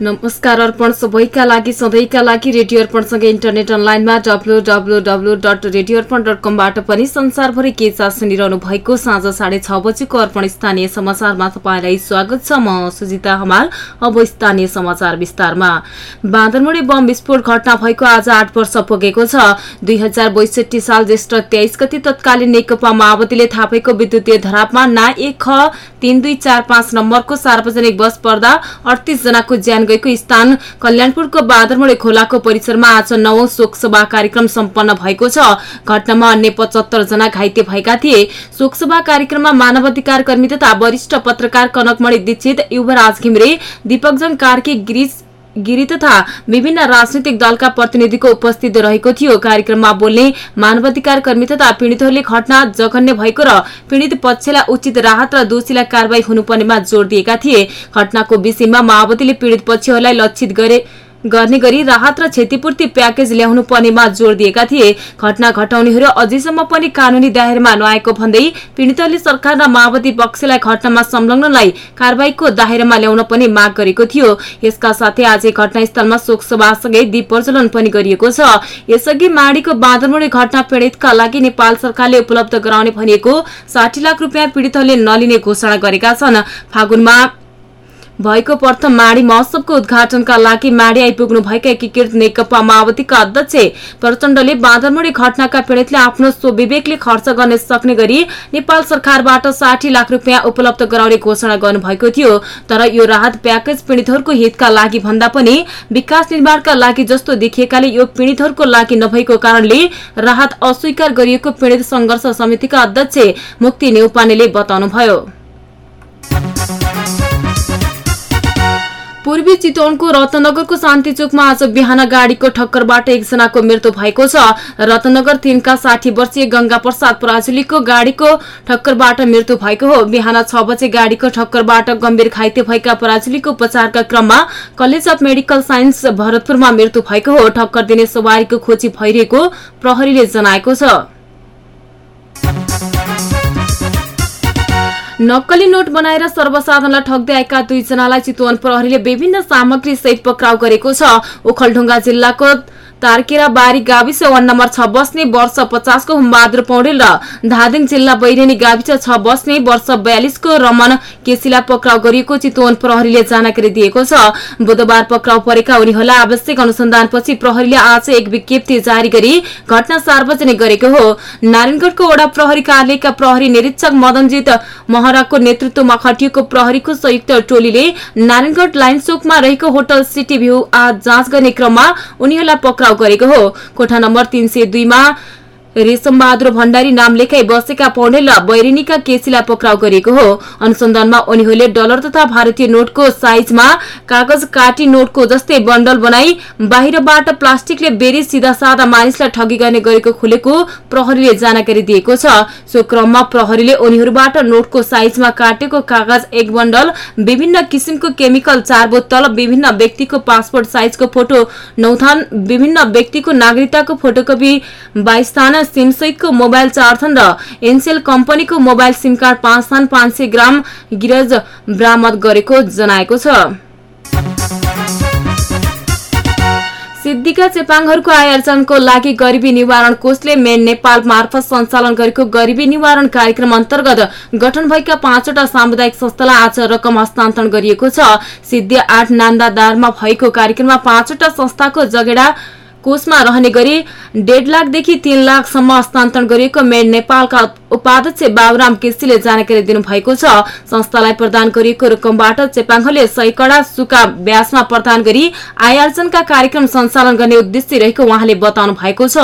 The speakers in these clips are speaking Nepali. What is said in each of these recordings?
नमस्कार अर्पण सबैका लागि सधैँका लागि रेडियो अर्पणसँगै इन्टरनेट अनलाइनमा W W W dot radio Arpan dot कमबाट पनि संसारभरि के साथ सुनिरहनु भएको साँझ साढे छ बजेको अर्पण स्थानीय समाचारमा तपाईँलाई स्वागत छ। म सुजिता हमाल अब स्थानीय समाचार विस्तारमा। बाँदरमुडे बम विस्फोट घटना भएको आज आठ वर्ष पुगेको छ। दुई साल ज्येष्ठ तेइस गति तत्कालीन नेकपा माओवादीले थापेको विद्युतीय धरापमा ना एक ख तीन दुई चार पाँच नम्बरको सार्वजनिक बस पर्दा अडतिस जनाको ज्यान गएको स्थान कल्याणपुरको बादरमुडे खोलाको परिसरमा आज नवौं शोकसभा कार्यक्रम सम्पन्न भएको छ। घटनामा अन्य पचहत्तर जना घाइते भएका थिए। शोकसभा कार्यक्रममा मानवाधिकार कर्मी तथा वरिष्ठ पत्रकार कनकमणि दीक्षित युवराज घिमरे दीपकजन कार्की गिरिश गिरी तथा विभिन्न राजनैतिक दलका प्रतिनिधिको उपस्थित रहेको थियो। कार्यक्रममा बोल्ने मानवाधिकार कर्मी तथा पीड़ितहरूले घटना जघन्य भएको र पीड़ित पक्षलाई उचित राहत र दोषीलाई कारवाही हुनुपर्नेमा जोड़ दिएका थिए। घटनाको विषयमा माओवादीले पीड़ित पक्षहरूलाई लक्षित गरे। गर्ने गरी राहत र क्षतिपूर्ति प्याकेज ल्याउनु पर्नेमा जोड़ दिएका थिए। घटना घटाउनेहरू अझैसम्म पनि कानूनी दायरामा नआएको भन्दै पीड़ितले सरकार र माओवादी पक्षलाई घटनामा संलग्नलाई कार्यवाहीको दायरामा ल्याउन पनि माग गरेको थियो। यसका साथै आज घटनास्थलमा शोकसभासँगै दीप प्रज्वलन पनि गरिएको छ। यसअघि माडीको बाँदरमुडी घटना पीड़ितका लागि नेपाल सरकारले उपलब्ध गराउने भनिएको साठी लाख रुपियाँ पीड़ितहरूले नलिने घोषणा गरेका छन्। फागुनमा भएको प्रथम माडी महोत्सवको उद्घाटनका लागि माडी आइपुग्नु भएका एकीकृत नेकपा माओवादीका अध्यक्ष प्रचण्डले बाँदरमुडी घटनाका पीड़ितले आफ्नो स्वविवेकले खर्च गर्न सक्ने गरी नेपाल सरकारबाट साठी लाख रुपियाँ उपलब्ध गराउने घोषणा गर्नुभएको थियो। तर यो राहत प्याकेज पीड़ितहरूको हितका लागि भन्दा पनि विकास निर्माणका लागि जस्तो देखिएकाले यो पीड़ितहरूको लागि नभएको कारणले राहत अस्वीकार गरिएको पीड़ित संघर्ष समितिका अध्यक्ष मुक्ति नेउपानेले बताउनुभयो। पूर्वी चितवनको रत्नगरको शान्ति चोकमा आज बिहान गाड़ीको ठक्करबाट एकजनाको मृत्यु भएको छ। रत्नगर तीनका साठी वर्षीय गंगा प्रसाद पराजुलीको गाड़ीको ठक्करबाट मृत्यु भएको हो। बिहान छ बजे गाड़ीको ठक्करबाट गम्भीर घाइते भएका पराजुलीको उपचारका क्रममा कलेज अफ मेडिकल साइन्स भरतपुरमा मृत्यु भएको हो। ठक्कर दिने सवारीको खोजी भइरहेको प्रहरीले जनाएको छ। नक्कली नोट बनाएर सर्वसाधारणलाई ठग्दै आएका दुईजनालाई चितवन प्रहरीले विभिन्न सामग्री सहित पक्राउ गरेको छ। ओखलढुङ्गा जिल्लाको तारकेरा बारी गाविस वार्ड नम्बर छ बस्ने वर्ष पचासको हुमबहादुर पौडेल र धादिङ जिल्ला बैरेनी गाविस छ बस्ने वर्ष बयालिसको रमन केसीलाई पक्राउ गरिएको चितवन प्रहरीले जानकारी दिएको छ। बुधबार पक्राउ परेका उनीहरूलाई आवश्यक अनुसन्धानपछि प्रहरीले आज एक विज्ञप्ति जारी गरी घटना सार्वजनिक गरेको हो। नारायणगढ़को वडा प्रहरी कार्यालयका प्रहरी निरीक्षक मदनजित महराको नेतृत्वमा खटिएको प्रहरीको संयुक्त टोलीले नारायणगढ़ लाइन चोकमा रहेको होटल सिटी भ्यू आज जाँच गर्ने क्रममा उनीहरूलाई पक्राउ पक्राउ गरेको हो। कोठा नम्बर तीन सय दुईमा रेशम बहादुर भण्डारी नाम लेखाइ बसेका पौडेल र बैरिनीका केसीलाई पक्राउ गरिएको हो। अनुसन्धानमा उनीहरूले डलर तथा भारतीय नोटको साइजमा कागज काटी नोटको जस्तै बण्डल बनाई बाहिरबाट प्लास्टिकले बेरी सिधा साधा मानिसलाई ठगी गर्ने गरेको खुलेको प्रहरीले जानकारी दिएको छ। सो क्रममा प्रहरीले उनीहरूबाट नोटको साइजमा काटेको कागज एक बण्डल विभिन्न किसिमको केमिकल चार बोतल विभिन्न व्यक्तिको पासपोर्ट साइजको फोटो नौथान विभिन्न व्यक्तिको नागरिकताको फोटोकपी बाइस सिम सहितको मोबाइल चार छन् र एनसेल कम्पनीको मोबाइल सिम कार्ड पाँच थान पाँच सय ग्राम गिरज बरामद गरेको जनाएको छ। सिद्धिका चेपाङहरूको आयोजनको लागि गरिबी निवारण कोषले मेन नेपाल मार्फत सञ्चालन गरेको गरिबी निवारण कार्यक्रम अन्तर्गत गठन भएका पाँचवटा सामुदायिक संस्थालाई आज रकम हस्तान्तरण गरिएको छ। सिद्धि आठ नान्दादारमा भएको कार्यक्रममा पाँचवटा संस्थाको जगेडा कोषमा रहने गरी डेढ लाखदेखि तीन लाखसम्म हस्तान्तरण गरिएको मेड नेपालका उपाध्यक्ष बाबुराम केसीले जानकारी दिनुभएको छ। संस्थालाई प्रदान गरिएको रकमबाट चेपाङहरूले सैकडा सुका ब्यासमा प्रदान गरी आयोजनका कार्यक्रम सञ्चालन गर्ने उद्देश्य रहेको उहाँले बताउनु भएको छ।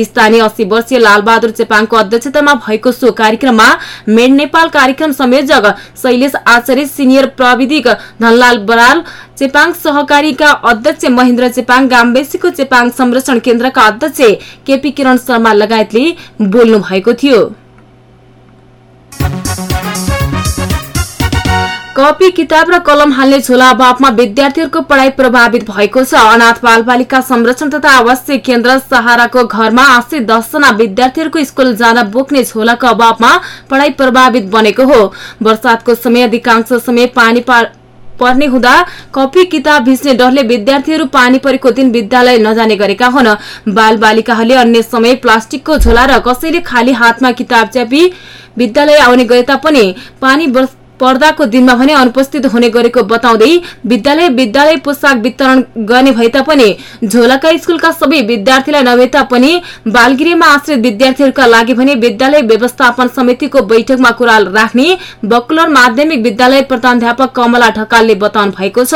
स्थानीय अस्सी वर्षीय लालबहादुर चेपाङको अध्यक्षतामा भएको सो कार्यक्रममा मेड नेपाल कार्यक्रम संयोजक शैलेश आचार्य सिनियर प्रविधिक धनलाल बराल चेपाङ सहकारीका अध्यक्ष महेन्द्र चेपाङ गाम्बेसीको चेपाङ संरक्षण केन्द्रका अध्यक्ष केपी किरण शर्मा लगायतले बोल्नु भएको थियो। कपी किताब र कलम हाल्ने झोला अभावमा विद्यार्थीहरूको पढ़ाई प्रभावित भएको छ। अनाथ बालबालिका संरक्षण तथा आवासीय केन्द्र सहाराको घरमा आशी दसजना विद्यार्थीहरूको स्कूल जान बोक्ने झोलाको अभावमा पढ़ाई प्रभावित बनेको हो। वर्षातको समय अधिकांश समय पानी पर्ने हुँदा कपी किताब भिज्ने डरले विद्यार्थीहरू पानी परेको दिन विद्यालय नजाने गरेका हुन्। बाल बालिकाहरूले अन्य समय प्लास्टिकको झोला र कसैले खाली हातमा किताब च्यापी विद्यालय आउने गए तापनि पानी पर्दाको दिनमा भने अनुपस्थित हुने गरेको बताउँदै विद्यालय विद्यालय पोसाक वितरण गर्ने भए तापनि झोलाका स्कूलका सबै विद्यार्थीलाई नभए तापनि बालगिरीमा आश्रित विद्यार्थीहरूका लागि भने विद्यालय व्यवस्थापन समितिको बैठकमा कुरा राख्ने बकुलर माध्यमिक विद्यालय प्रधानध्यापक कमला ढकालले बताउनु भएको छ।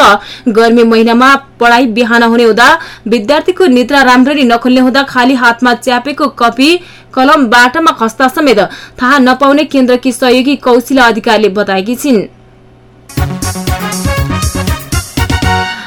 गर्मी महिनामा पढ़ाई बिहान हुने हुँदा विद्यार्थीको निद्रा राम्ररी नखुल्ने हुँदा खाली हातमा च्यापेको कपी कलम बाटामा खस्ता समेत थाहा नपाउने केन्द्रकी सहयोगी कौशिला अधिकारीले बताएकी छिन्।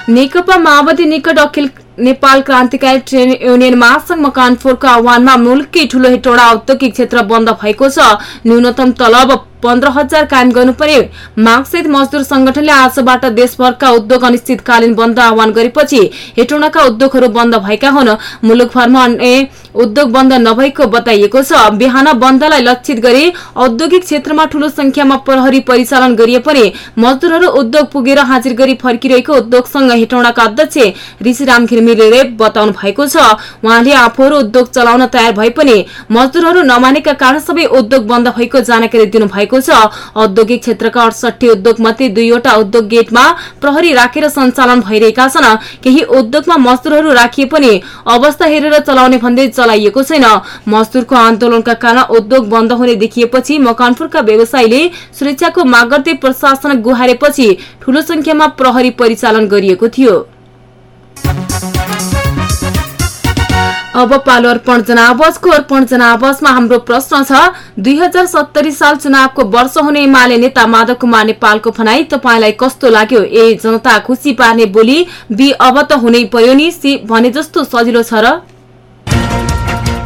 नेकपा माओवादी निकट अखिल नेपाल क्रान्तिकारी ट्रेन युनियन महासंघ मकानपुरको आह्वानमा मुलुकी ठूलो हेटौडा औद्योगिक क्षेत्र बन्द भएको छ। न्यूनतम तलब पन्ध्र हजार कायम गर्नुपर्ने मागसहित मजदुर संगठनले आजबाट देशभरका उद्योग अनिश्चितकालीन बन्द आह्वान गरेपछि हेटौँडाका उद्योगहरू बन्द भएका हुन् मुलुकभरमा अन्य उद्योग बन्द नभएको बताइएको छ। बिहान बन्दलाई लक्षित गरी औद्योगिक क्षेत्रमा ठूलो संख्यामा प्रहरी परिचालन गरिए पनि मजदुरहरू उद्योग पुगेर हाजिर गरी फर्किरहेको उद्योग संघ हेटौँडाका अध्यक्ष ऋषिराम घिमिरेले बताउनु भएको छ। उहाँले आफूहरू उद्योग चलाउन तयार भए पनि मजदुरहरू नमानेका कारण सबै उद्योग बन्द भएको जानकारी दिनुभएको भएको छ। औद्योगिक क्षेत्रका अडसठी उद्योग मध्ये दुईवटा उद्योग गेटमा प्रहरी राखेर सञ्चालन भइरहेका छन्। केही उद्योगमा मजदुरहरू राखिए पनि अवस्था हेरेर चलाउने भन्दै चलाइएको छैन। मजदुरको आन्दोलनका कारण उद्योग बन्द हुने देखिएपछि मकानपुरका व्यवसायीले सुरक्षाको माग गर्दै प्रशासन गुहारेपछि ठूलो संख्यामा प्रहरी परिचालन गरिएको थियो। अब पालो अर्पण जनावजको अर्पण जनावजमा हाम्रो प्रश्न छ दुई हजार सत्तरी साल चुनावको वर्ष हुने एमाले नेता माधव कुमार नेपालको भनाई तपाईँलाई कस्तो लाग्यो? ए जनता खुसी पार्ने बोली बी अब त हुनै पर्यो नि सी भने जस्तो सजिलो छ र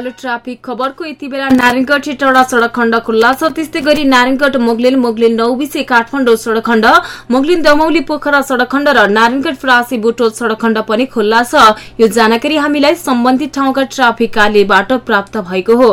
पालो ट्राफिक खबरको यति बेला नारायणगढ टडा सड़क खण्ड खुल्ला छ। त्यस्तै गरी नारायणगढ मोगलिन मोगलिन नौबिसे काठमाडौँ सड़क खण्ड मोगलिन दमौली पोखरा सड़क खण्ड र नारायणगढ फ्रासी बुटोल सड़क खण्ड पनि खुल्ला छ। यो जानकारी हामीलाई सम्बन्धित ठाउँका ट्राफिक कार्यबाट प्राप्त भएको हो।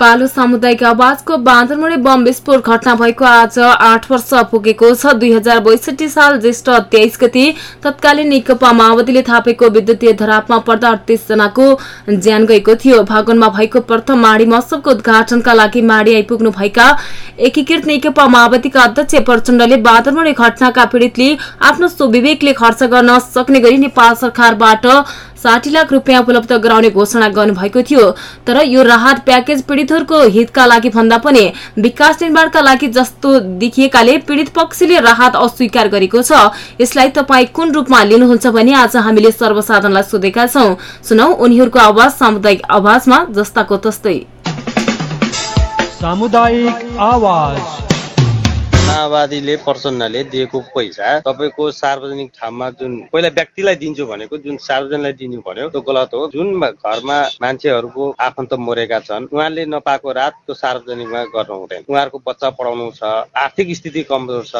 पालो सामुदायिक आवाजको बाँदरमुडे बम विस्फोट घटना भएको आज आठ वर्ष पुगेको छ। दुई हजार बैसठी साल ज्येष्ठ तेइस गति तत्कालीन नेकपा माओवादीले थापेको विद्युतीय धरापमा पर्दा अडतिस जनाको ज्यान गएको थियो। भागनमा भएको प्रथम माडी महोत्सवको उद्घाटनका लागि माडी आइपुग्नु भएका एकीकृत नेकपा माओवादीका अध्यक्ष प्रचण्डले बाँदरमुडे घटनाका पीड़ितले आफ्नो सुविवेकले खर्च गर्न सक्ने गरी नेपाल सरकारबाट साठी लाख रुपियाँ उपलब्ध गराउने घोषणा गर्नुभएको थियो तर यो राहत प्याकेज पीड़ितहरूको हितका लागि भन्दा पनि विकास निर्माणका लागि जस्तो देखिएकाले पीड़ित पक्षले राहत अस्वीकार गरेको छ। यसलाई तपाईँ कुन रूपमा लिनुहुन्छ भने आज हामीले सर्वसाधारणलाई सोधेका छौं। सुनौ उनीहरूको आवाज सामुदायिक आवाजमा जस्ताको तस्तै। सामुदायिक आवाज। माओवादीले प्रचण्डले दिएको पैसा तपाईँको सार्वजनिक ठाउँमा जुन पहिला व्यक्तिलाई दिन्छु भनेको जुन सार्वजनिकलाई दिनु भन्यो त्यो गलत हो। जुन घरमा मान्छेहरूको आफन्त मरेका छन् उहाँले नपाएको रात त्यो सार्वजनिकमा गर्नु हुँदैन। उहाँहरूको बच्चा पढाउनु छ आर्थिक स्थिति कमजोर छ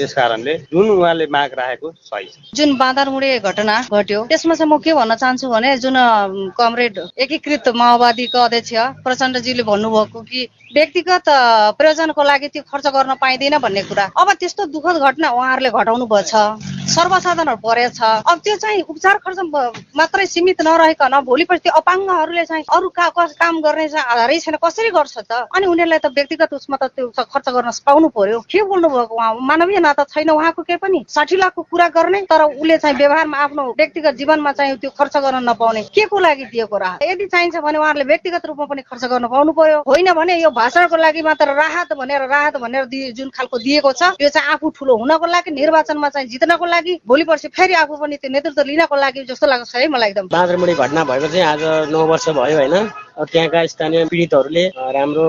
त्यस कारणले जुन उहाँले माग राखेको सही छ। जुन बाँदरमुडे घटना घट्यो त्यसमा चाहिँ म के भन्न चाहन्छु भने जुन कमरेड एकीकृत माओवादीको अध्यक्ष प्रचण्डजीले भन्नुभएको कि व्यक्तिगत प्रयोजनको लागि त्यो खर्च गर्न पाइँदैन भन्ने कुरा। अब त्यस्तो दुःखद घटना उहाँहरूले घटाउनु भएको छ सर्वसाधारण परेछ। अब त्यो चाहिँ उपचार खर्च मात्रै सीमित नरहेकन भोलिपछि त्यो अपाङ्गहरूले चाहिँ अरू काम गर्ने चाहिँ आधारै छैन। कसरी गर्छ त? अनि उनीहरूलाई त व्यक्तिगत उसमा त त्यो खर्च गर्न पाउनु पर्यो। के बोल्नु भएको उहाँ? मानवीय नाता छैन उहाँको के पनि? साठी लाखको कुरा गर्ने तर उसले चाहिँ व्यवहारमा आफ्नो व्यक्तिगत जीवनमा चाहिँ त्यो खर्च गर्न नपाउने। के को लागि दिएको राहत? यदि चाहिन्छ भने उहाँहरूले व्यक्तिगत रूपमा पनि खर्च गर्न पाउनु पर्यो। होइन भने यो भाषणको लागि मात्र राहत भनेर राहत भनेर जुन खालको दिएको छ त्यो चाहिँ आफू ठुलो हुनको लागि निर्वाचनमा चाहिँ जित्नको लागि भोलि पर्सि फेरि आफू पनि त्यो नेतृत्व लिनको लागि जस्तो लाग्छ है मलाई एकदम। बाँदरमुडी घटना भएको चाहिँ आज नौ वर्ष भयो होइन। त्यहाँका स्थानीय पीडितहरूले राम्रो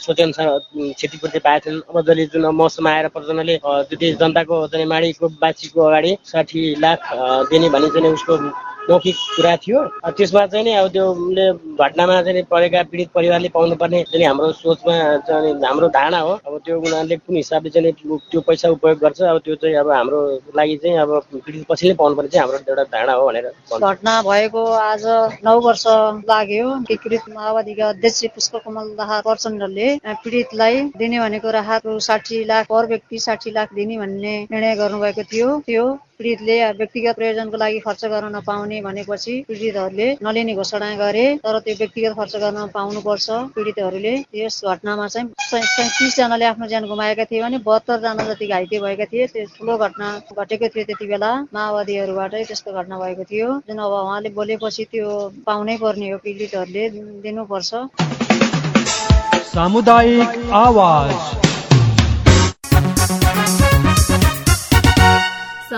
सोचे अनुसार क्षतिपूर्ति पाएछन् अब जसले जुन मौसम आएर प्रचण्डले जनताको माडीको बाछीको अगाडि साठी लाख दिने भने चाहिँ उसको मौखिक कुरा थियो। त्यसमा चाहिँ नि अब त्यो घटनामा चाहिँ परेका पीडित परिवारले पाउनुपर्ने चाहिँ हाम्रो सोचमा चाहिँ हाम्रो धारणा हो। अब त्यो उनीहरूले कुन हिसाबले चाहिँ त्यो पैसा उपयोग गर्छ अब त्यो चाहिँ अब हाम्रो लागि चाहिँ अब पीडित पछिले पाउनुपर्ने चाहिँ हाम्रो एउटा धारणा हो भनेर घटना भएको आज नौ वर्ष लाग्यो। एकीकृत माओवादीका अध्यक्ष पुष्पकमल दाहाल प्रचण्डले पीडितलाई दिने भनेको राहत साठी लाख पर व्यक्ति साठी लाख दिने भन्ने निर्णय गर्नुभएको थियो। त्यो पीडितले व्यक्तिगत प्रयोजनको लागि खर्च गर्न नपाउने भनेपछि पीडितहरूले नलिने घोषणा गरे तर त्यो व्यक्तिगत खर्च गर्न पाउनुपर्छ। पीडितहरूले यस घटनामा चाहिँ सैतिसजनाले आफ्नो ज्यान गुमाएका थिए भने बहत्तरजना जति घाइते भएका थिए त्यो ठुलो घटना घटेको थियो त्यति बेला। माओवादीहरूबाटै त्यस्तो घटना भएको थियो जुन अब उहाँले बोलेपछि त्यो पाउनै पर्ने हो पीडितहरूले दिनुपर्छ। सामुदायिक आवाज।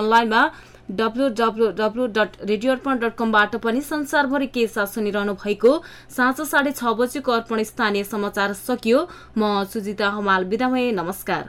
अनलाइनमा डब्लु डट कमबाट पनि संसारभरि के साथ सुनिरहनु भएको साँझ साढे छ बजेको अर्पण स्थानीय समाचार सकियो। म सुजिता हमाल बिदा नमस्कार।